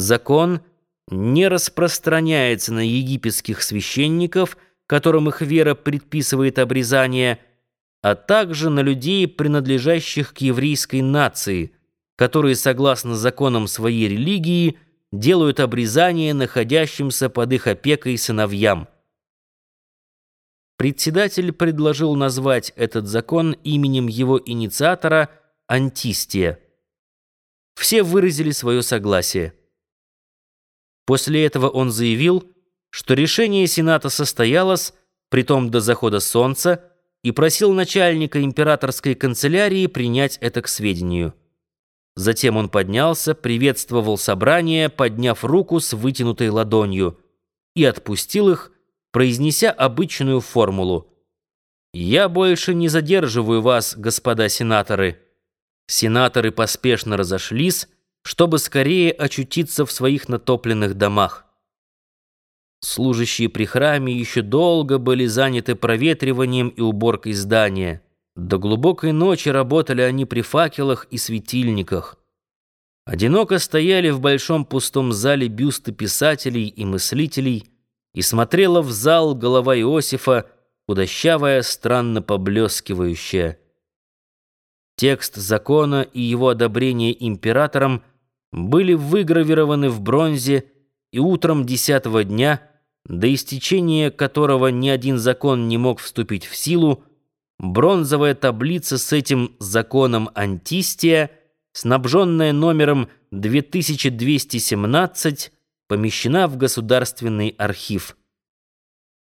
закон не распространяется на египетских священников, которым их вера предписывает обрезание, а также на людей, принадлежащих к еврейской нации, которые, согласно законам своей религии, делают обрезание находящимся под их опекой сыновьям. Председатель предложил назвать этот закон именем его инициатора Антистия. Все выразили свое согласие. После этого он заявил, что решение Сената состоялось, притом до захода солнца, и просил начальника императорской канцелярии принять это к сведению. Затем он поднялся, приветствовал собрание, подняв руку с вытянутой ладонью, и отпустил их, произнеся обычную формулу. «Я больше не задерживаю вас, господа сенаторы». Сенаторы поспешно разошлись, чтобы скорее очутиться в своих натопленных домах. Служащие при храме еще долго были заняты проветриванием и уборкой здания. До глубокой ночи работали они при факелах и светильниках. Одиноко стояли в большом пустом зале бюсты писателей и мыслителей, и смотрела в зал голова Иосифа, худощавая, странно поблескивающая. Текст закона и его одобрение императором были выгравированы в бронзе, и утром десятого дня, до истечения которого ни один закон не мог вступить в силу, бронзовая таблица с этим законом Антистия, снабженная номером 2217, помещена в Государственный архив.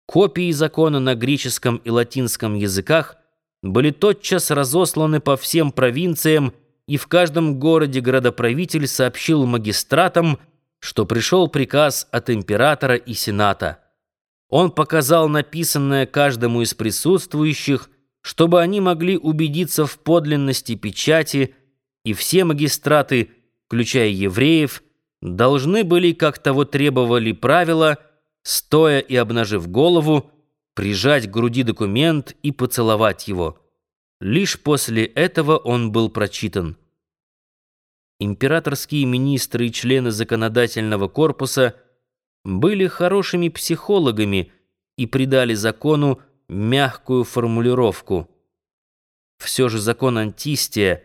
Копии закона на греческом и латинском языках были тотчас разосланы по всем провинциям, и в каждом городе градоправитель сообщил магистратам, что пришел приказ от императора и сената. Он показал написанное каждому из присутствующих, чтобы они могли убедиться в подлинности печати, и все магистраты, включая евреев, должны были, как того требовали правила, стоя и обнажив голову, прижать к груди документ и поцеловать его. Лишь после этого он был прочитан. Императорские министры и члены законодательного корпуса были хорошими психологами и придали закону мягкую формулировку. Все же закон Антистия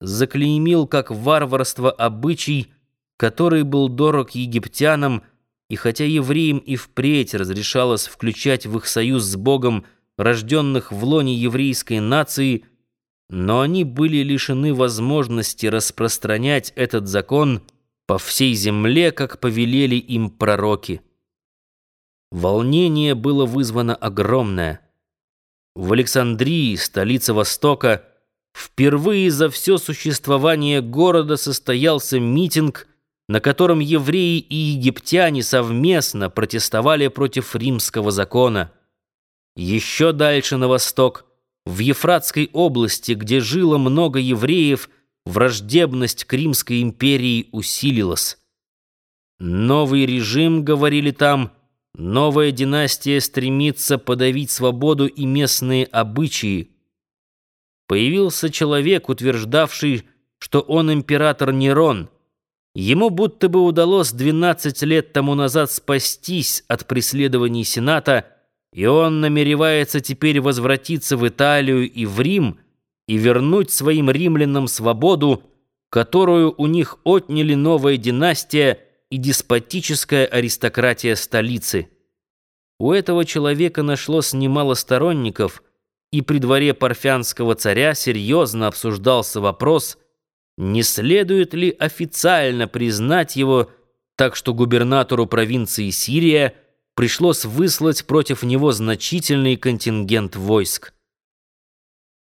заклеймил как варварство обычай, который был дорог египтянам, и хотя евреям и впредь разрешалось включать в их союз с Богом рожденных в лоне еврейской нации, но они были лишены возможности распространять этот закон по всей земле, как повелели им пророки. Волнение было вызвано огромное. В Александрии, столице Востока, впервые за все существование города состоялся митинг – на котором евреи и египтяне совместно протестовали против римского закона. Еще дальше на восток, в Ефратской области, где жило много евреев, враждебность к Римской империи усилилась. Новый режим, говорили там, новая династия стремится подавить свободу и местные обычаи. Появился человек, утверждавший, что он император Нерон – Ему будто бы удалось 12 лет тому назад спастись от преследований Сената, и он намеревается теперь возвратиться в Италию и в Рим и вернуть своим римлянам свободу, которую у них отняли новая династия и деспотическая аристократия столицы. У этого человека нашлось немало сторонников, и при дворе парфянского царя серьезно обсуждался вопрос – не следует ли официально признать его, так что губернатору провинции Сирия пришлось выслать против него значительный контингент войск.